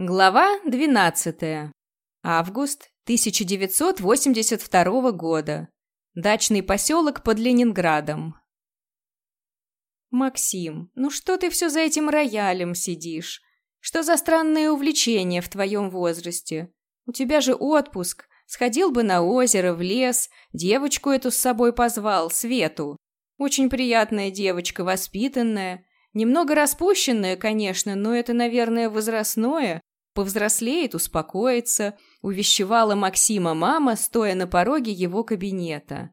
Глава 12. Август 1982 года. Дачный поселок под Ленинградом. «Максим, ну что ты все за этим роялем сидишь? Что за странное увлечение в твоем возрасте? У тебя же отпуск. Сходил бы на озеро, в лес, девочку эту с собой позвал, Свету. Очень приятная девочка, воспитанная. Немного распущенная, конечно, но это, наверное, возрастное. Повзрослеет, успокоится, увещевала Максима мама, стоя на пороге его кабинета.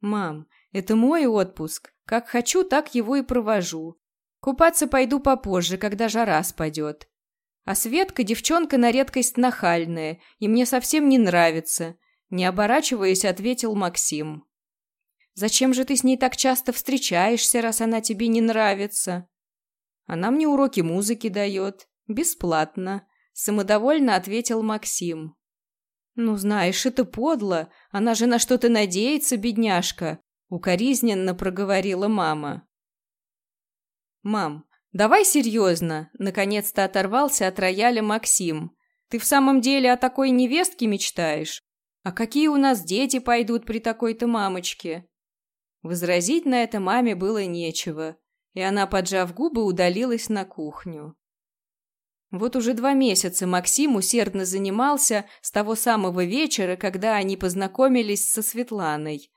«Мам, это мой отпуск. Как хочу, так его и провожу. Купаться пойду попозже, когда жара спадет. А Светка девчонка на редкость нахальная, и мне совсем не нравится», не оборачиваясь, ответил Максим. «Зачем же ты с ней так часто встречаешься, раз она тебе не нравится?» «Она мне уроки музыки дает. Бесплатно. Самодовольно ответил Максим. «Ну, знаешь, это подло. Она же на что-то надеется, бедняжка», — укоризненно проговорила мама. «Мам, давай серьезно», — наконец-то оторвался от рояля Максим. «Ты в самом деле о такой невестке мечтаешь? А какие у нас дети пойдут при такой-то мамочке?» Возразить на это маме было нечего, и она, поджав губы, удалилась на кухню. Вот уже два месяца Максим усердно занимался с того самого вечера, когда они познакомились со Светланой.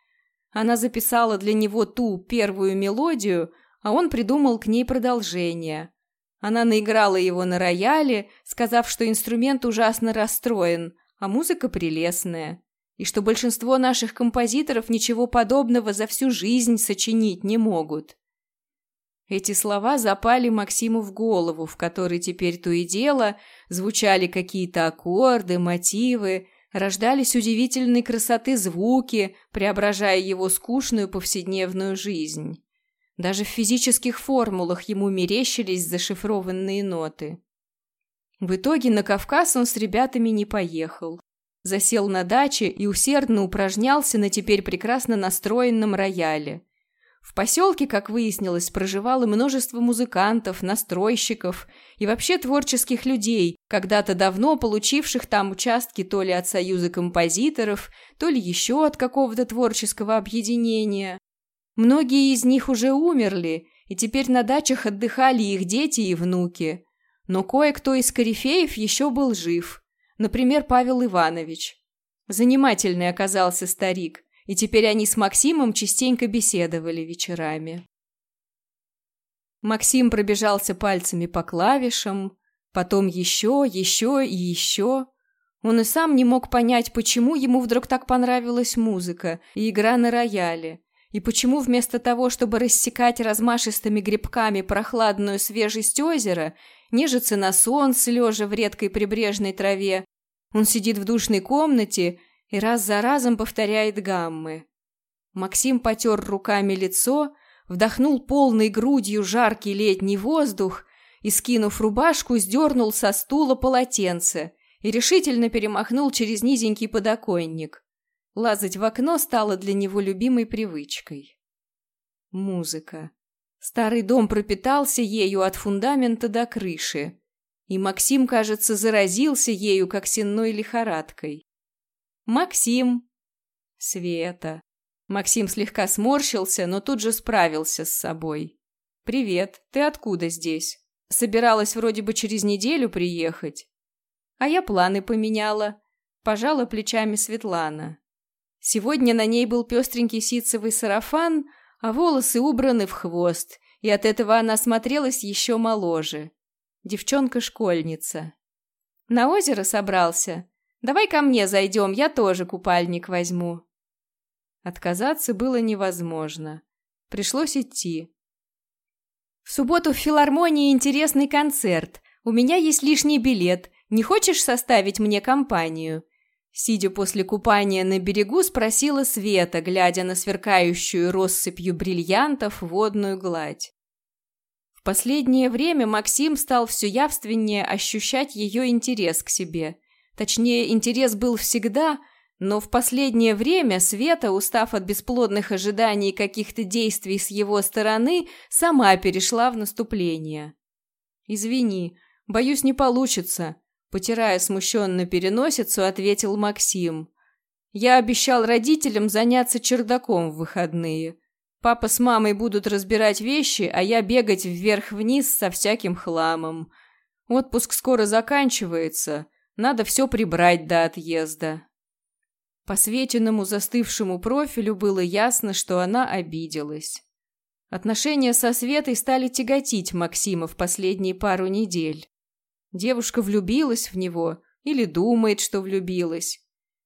Она записала для него ту первую мелодию, а он придумал к ней продолжение. Она наиграла его на рояле, сказав, что инструмент ужасно расстроен, а музыка прелестная, и что большинство наших композиторов ничего подобного за всю жизнь сочинить не могут. Эти слова запали Максиму в голову, в которой теперь то и дело звучали какие-то аккорды, мотивы, рождались удивительной красоты звуки, преображая его скучную повседневную жизнь. Даже в физических формулах ему мерещились зашифрованные ноты. В итоге на Кавказ он с ребятами не поехал. Засел на даче и усердно упражнялся на теперь прекрасно настроенном рояле – в поселке, как выяснилось, проживало множество музыкантов, настройщиков и вообще творческих людей, когда-то давно получивших там участки то ли от Союза композиторов, то ли еще от какого-то творческого объединения. Многие из них уже умерли, и теперь на дачах отдыхали их дети и внуки. Но кое-кто из корифеев еще был жив. Например, Павел Иванович. Занимательный оказался старик – и теперь они с Максимом частенько беседовали вечерами. Максим пробежался пальцами по клавишам, потом еще, еще и еще. Он и сам не мог понять, почему ему вдруг так понравилась музыка и игра на рояле, и почему вместо того, чтобы рассекать размашистыми грибками прохладную свежесть озера, нежиться на солнце, лежа в редкой прибрежной траве, он сидит в душной комнате и раз за разом повторяет гаммы. Максим потер руками лицо, вдохнул полной грудью жаркий летний воздух и, скинув рубашку, сдернул со стула полотенце и решительно перемахнул через низенький подоконник. Лазать в окно стало для него любимой привычкой. Музыка. Старый дом пропитался ею от фундамента до крыши, и Максим, кажется, заразился ею, как сенной лихорадкой. «Максим!» «Света!» Максим слегка сморщился, но тут же справился с собой. «Привет, ты откуда здесь? Собиралась вроде бы через неделю приехать?» «А я планы поменяла», – пожала плечами Светлана. Сегодня на ней был пестренький ситцевый сарафан, а волосы убраны в хвост, и от этого она смотрелась еще моложе. Девчонка-школьница. «На озеро собрался?» Давай ко мне зайдем, я тоже купальник возьму». Отказаться было невозможно. Пришлось идти. «В субботу в филармонии интересный концерт. У меня есть лишний билет. Не хочешь составить мне компанию?» Сидя после купания на берегу, спросила Света, глядя на сверкающую россыпью бриллиантов водную гладь. В последнее время Максим стал все явственнее ощущать ее интерес к себе – Точнее, интерес был всегда, но в последнее время Света, устав от бесплодных ожиданий каких-то действий с его стороны, сама перешла в наступление. «Извини, боюсь, не получится», Потирая смущенно переносицу, ответил Максим. Я обещал родителям заняться чердаком в выходные. Папа с мамой будут разбирать вещи, а я бегать вверх-вниз со всяким хламом. Отпуск скоро заканчивается, надо все прибрать до отъезда. По Светиному застывшему профилю было ясно, что она обиделась. Отношения со Светой стали тяготить Максима в последние пару недель. Девушка влюбилась в него или думает, что влюбилась.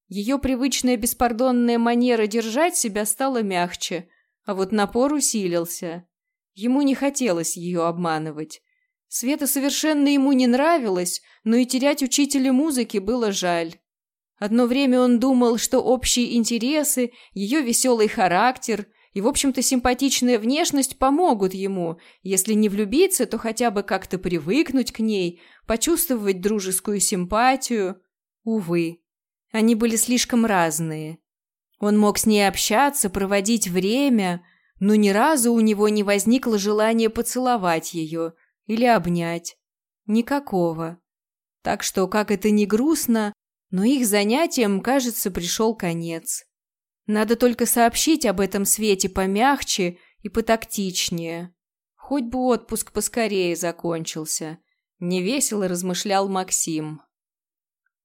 Ее привычная беспардонная манера держать себя стала мягче, а вот напор усилился. Ему не хотелось ее обманывать. Света совершенно ему не нравилась, но и терять учителя музыки было жаль. Одно время он думал, что общие интересы, ее веселый характер и, в общем-то, симпатичная внешность помогут ему, если не влюбиться, то хотя бы как-то привыкнуть к ней, почувствовать дружескую симпатию. Увы, они были слишком разные. Он мог с ней общаться, проводить время, но ни разу у него не возникло желания поцеловать ее или обнять. Никакого. Так что, как это ни грустно, но их занятиям, кажется, пришел конец. Надо только сообщить об этом Свете помягче и потактичнее. Хоть бы отпуск поскорее закончился. Невесело размышлял Максим.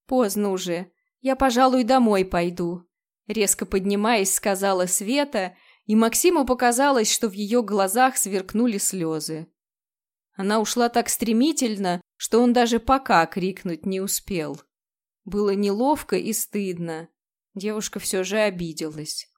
Поздно уже. Я, пожалуй, домой пойду. Резко поднимаясь, сказала Света, и Максиму показалось, что в ее глазах сверкнули слезы. Она ушла так стремительно, что он даже «пока» крикнуть не успел. Было неловко и стыдно. Девушка все же обиделась.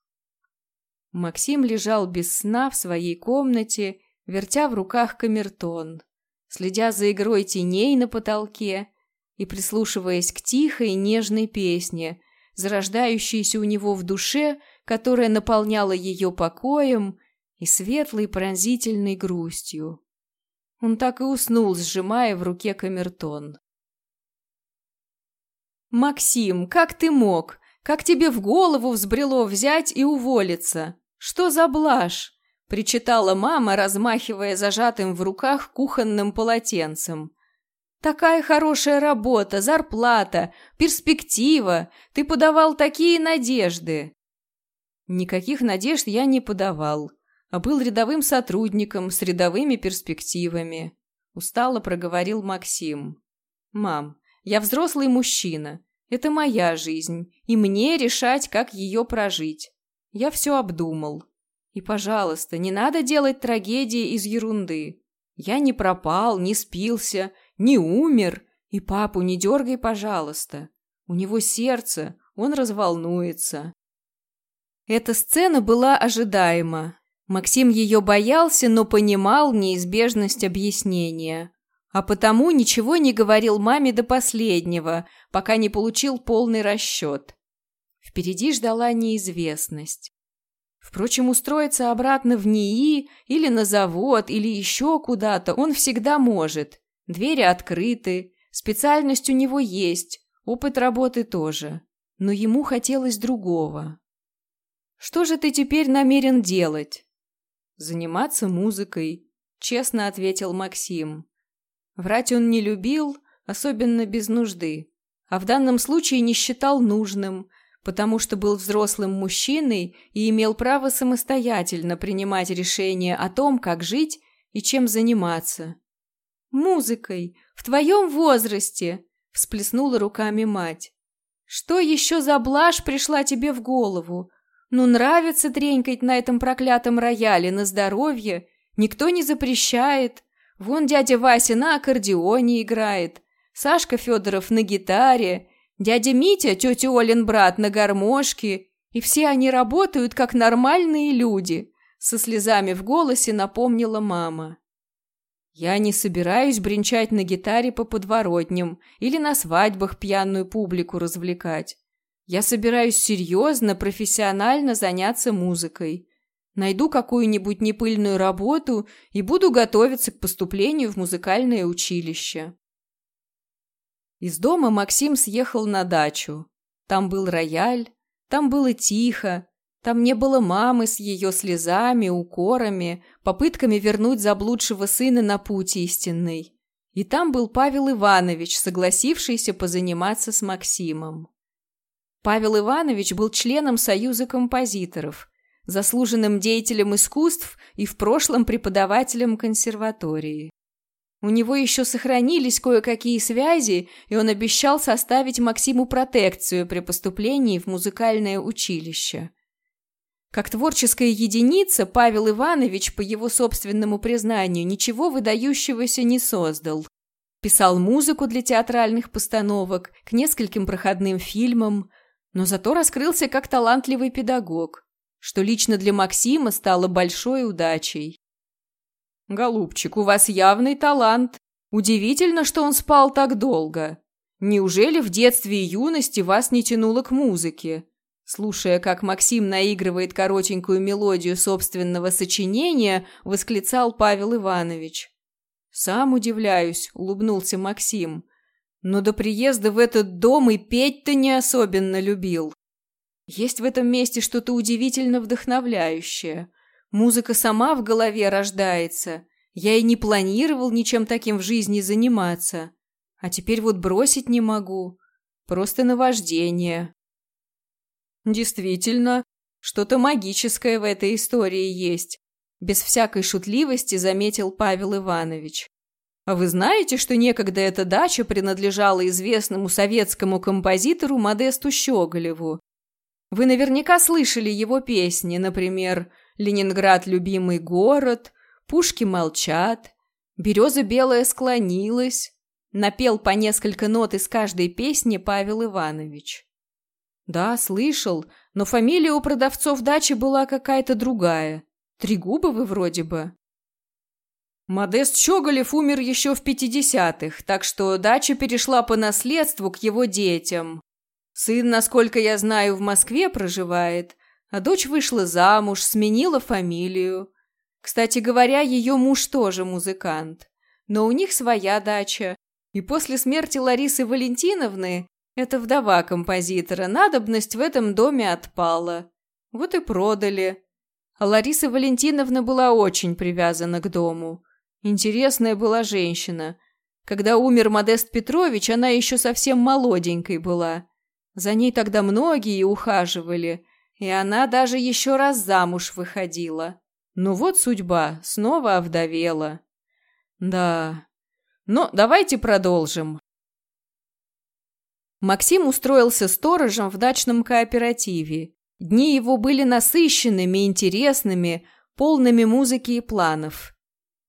Максим лежал без сна в своей комнате, вертя в руках камертон, следя за игрой теней на потолке и прислушиваясь к тихой нежной песне, зарождающейся у него в душе, которая наполняла ее покоем и светлой пронзительной грустью. Он так и уснул, сжимая в руке камертон. «Максим, как ты мог? Как тебе в голову взбрело взять и уволиться? Что за блажь?» – причитала мама, размахивая зажатым в руках кухонным полотенцем. «Такая хорошая работа, зарплата, перспектива. Ты подавал такие надежды». Никаких надежд я не подавал, а был рядовым сотрудником с рядовыми перспективами. Устало проговорил Максим. «Мам, я взрослый мужчина. Это моя жизнь, и мне решать, как ее прожить. Я все обдумал. И, пожалуйста, не надо делать трагедии из ерунды. Я не пропал, не спился, не умер. И папу не дергай, пожалуйста. У него сердце, он разволнуется. Эта сцена была ожидаема. Максим ее боялся, но понимал неизбежность объяснения а потому ничего не говорил маме до последнего, пока не получил полный расчет. Впереди ждала неизвестность. Впрочем, устроиться обратно в НИИ или на завод, или еще куда-то он всегда может. Двери открыты, специальность у него есть, опыт работы тоже. Но ему хотелось другого. «Что же ты теперь намерен делать?» «Заниматься музыкой», — честно ответил Максим. Врать он не любил, особенно без нужды, а в данном случае не считал нужным, потому что был взрослым мужчиной и имел право самостоятельно принимать решения о том, как жить и чем заниматься. «Музыкой! В твоем возрасте!» – всплеснула руками мать. «Что еще за блажь пришла тебе в голову? Ну, нравится тренькать на этом проклятом рояле на здоровье, никто не запрещает. Вон дядя Вася на аккордеоне играет, Сашка Федоров на гитаре, дядя Митя, тетя Олин брат на гармошке, и все они работают как нормальные люди, со слезами в голосе напомнила мама. Я не собираюсь бренчать на гитаре по подворотням или на свадьбах пьяную публику развлекать. Я собираюсь серьезно, профессионально заняться музыкой. Найду какую-нибудь непыльную работу и буду готовиться к поступлению в музыкальное училище. Из дома Максим съехал на дачу. Там был рояль, там было тихо, там не было мамы с ее слезами, укорами, попытками вернуть заблудшего сына на путь истинный. И там был Павел Иванович, согласившийся позаниматься с Максимом. Павел Иванович был членом Союза композиторов, заслуженным деятелем искусств и в прошлом преподавателем консерватории. У него еще сохранились кое-какие связи, и он обещал составить Максиму протекцию при поступлении в музыкальное училище. Как творческая единица, Павел Иванович, по его собственному признанию, ничего выдающегося не создал. Писал музыку для театральных постановок, к нескольким проходным фильмам, но зато раскрылся как талантливый педагог, что лично для Максима стало большой удачей. «Голубчик, у вас явный талант. Удивительно, что он спал так долго. Неужели в детстве и юности вас не тянуло к музыке?» Слушая, как Максим наигрывает коротенькую мелодию собственного сочинения, восклицал Павел Иванович. «Сам удивляюсь», — улыбнулся Максим. «Но до приезда в этот дом и петь-то не особенно любил. Есть в этом месте что-то удивительно вдохновляющее. Музыка сама в голове рождается. Я и не планировал ничем таким в жизни заниматься. А теперь вот бросить не могу. Просто наваждение. Действительно, что-то магическое в этой истории есть. Без всякой шутливости заметил Павел Иванович. А вы знаете, что некогда эта дача принадлежала известному советскому композитору Модесту Щеголеву? Вы наверняка слышали его песни, например, Ленинград – любимый город, Пушки молчат, Береза белая склонилась. Напел по несколько нот из каждой песни Павел Иванович. Да, слышал, но фамилия у продавцов дачи была какая-то другая. Трегубовы вроде бы. Модест Щеголев умер еще в 50-х, так что дача перешла по наследству к его детям. Сын, насколько я знаю, в Москве проживает, а дочь вышла замуж, сменила фамилию. Кстати говоря, ее муж тоже музыкант. Но у них своя дача. И после смерти Ларисы Валентиновны, это вдова композитора, надобность в этом доме отпала. Вот и продали. А Лариса Валентиновна была очень привязана к дому. Интересная была женщина. Когда умер Модест Петрович, она еще совсем молоденькой была. За ней тогда многие ухаживали, и она даже еще раз замуж выходила. Ну вот судьба, снова овдовела. Да. Но давайте продолжим. Максим устроился сторожем в дачном кооперативе. Дни его были насыщенными, интересными, полными музыки и планов.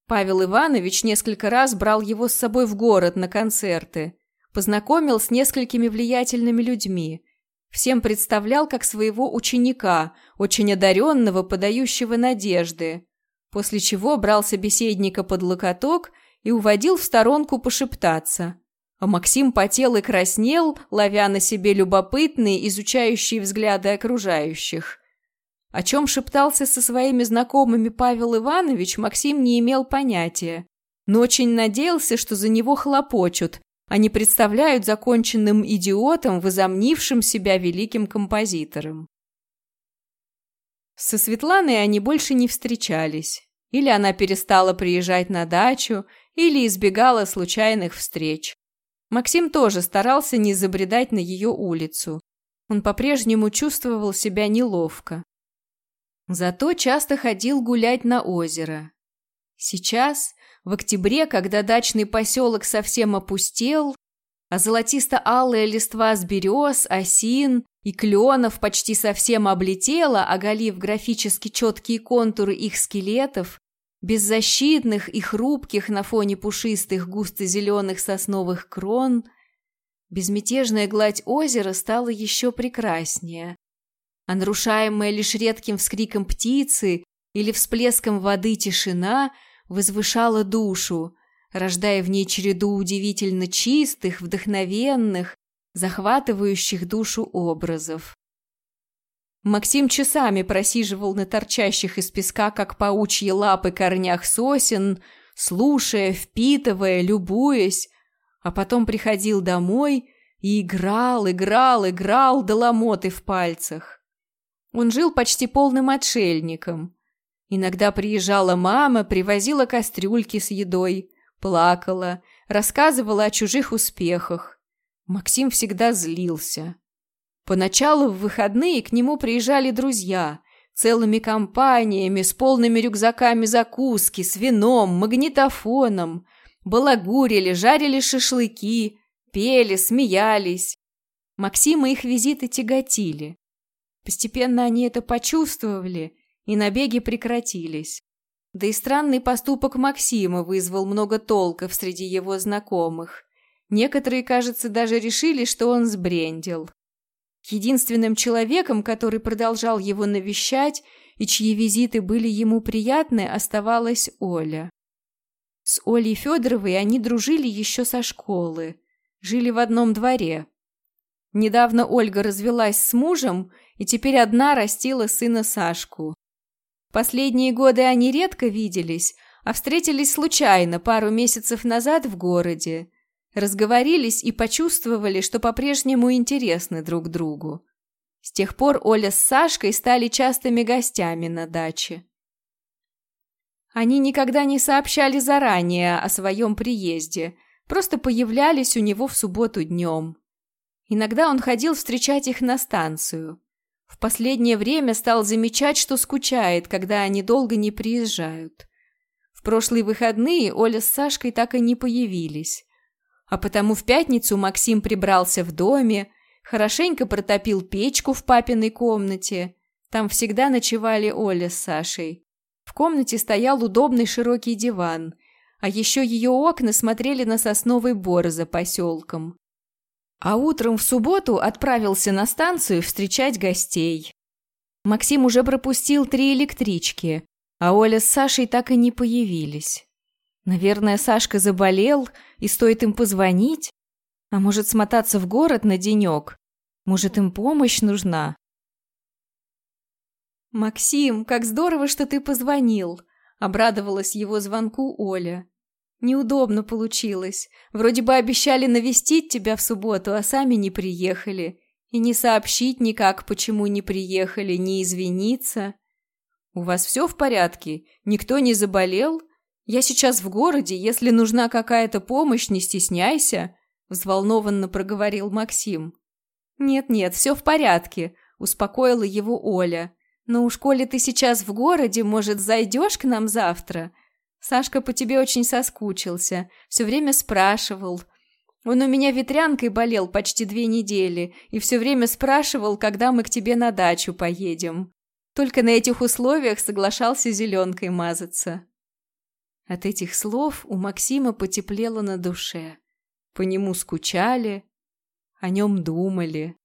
Павел Иванович несколько раз брал его с собой в город на концерты, познакомил с несколькими влиятельными людьми, Всем представлял как своего ученика, очень одаренного, подающего надежды. После чего брал собеседника под локоток и уводил в сторонку пошептаться. А Максим потел и краснел, ловя на себе любопытные, изучающие взгляды окружающих. О чем шептался со своими знакомыми Павел Иванович, Максим не имел понятия, но очень надеялся, что за него хлопочут, они представляют законченным идиотом, возомнившим себя великим композитором. Со Светланой они больше не встречались. Или она перестала приезжать на дачу, или избегала случайных встреч. Максим тоже старался не забредать на ее улицу. Он по-прежнему чувствовал себя неловко. Зато часто ходил гулять на озеро. Сейчас, в октябре, когда дачный поселок совсем опустел, а золотисто-алая листва с берез, осин и кленов почти совсем облетела, оголив графически четкие контуры их скелетов, беззащитных и хрупких на фоне пушистых густо-зеленых сосновых крон, безмятежная гладь озера стала еще прекраснее, а нарушаемая лишь редким вскриком птицы или всплеском воды тишина – возвышала душу, рождая в ней череду удивительно чистых, вдохновенных, захватывающих душу образов. Максим часами просиживал на торчащих из песка, как паучьи лапы, корнях сосен, слушая, впитывая, любуясь, а потом приходил домой и играл, играл, играл до ломоты в пальцах. Он жил почти полным отшельником, Иногда приезжала мама, привозила кастрюльки с едой, плакала, рассказывала о чужих успехах. Максим всегда злился. Поначалу в выходные к нему приезжали друзья, целыми компаниями, с полными рюкзаками закуски, с вином, магнитофоном. Балагурили, жарили шашлыки, пели, смеялись. Максима их визиты тяготили. Постепенно они это почувствовали, и набеги прекратились. Да и странный поступок Максима вызвал много толков среди его знакомых. Некоторые, кажется, даже решили, что он сбрендил. Единственным человеком, который продолжал его навещать и чьи визиты были ему приятны, оставалась Оля. С Олей Федоровой они дружили еще со школы, жили в одном дворе. Недавно Ольга развелась с мужем и теперь одна растила сына Сашку. Последние годы они редко виделись, а встретились случайно пару месяцев назад в городе. Разговорились и почувствовали, что по-прежнему интересны друг другу. С тех пор Оля с Сашкой стали частыми гостями на даче. Они никогда не сообщали заранее о своем приезде, просто появлялись у него в субботу днем. Иногда он ходил встречать их на станцию. В последнее время стал замечать, что скучает, когда они долго не приезжают. В прошлые выходные Оля с Сашкой так и не появились. А потому в пятницу Максим прибрался в доме, хорошенько протопил печку в папиной комнате. Там всегда ночевали Оля с Сашей. В комнате стоял удобный широкий диван, а еще ее окна смотрели на сосновый бор за поселком. А утром в субботу отправился на станцию встречать гостей. Максим уже пропустил три электрички, а Оля с Сашей так и не появились. Наверное, Сашка заболел, и стоит им позвонить. А может, смотаться в город на денек? Может, им помощь нужна? «Максим, как здорово, что ты позвонил!» — обрадовалась его звонку Оля. Неудобно получилось. Вроде бы обещали навестить тебя в субботу, а сами не приехали. И не сообщить никак, почему не приехали, не извиниться. У вас все в порядке? Никто не заболел? Я сейчас в городе, если нужна какая-то помощь, не стесняйся, взволнованно проговорил Максим. Нет-нет, все в порядке, успокоила его Оля. Но у школе ты сейчас в городе, может, зайдешь к нам завтра? Сашка по тебе очень соскучился, все время спрашивал. Он у меня ветрянкой болел почти две недели и все время спрашивал, когда мы к тебе на дачу поедем. Только на этих условиях соглашался зеленкой мазаться. От этих слов у Максима потеплело на душе. По нему скучали, о нем думали.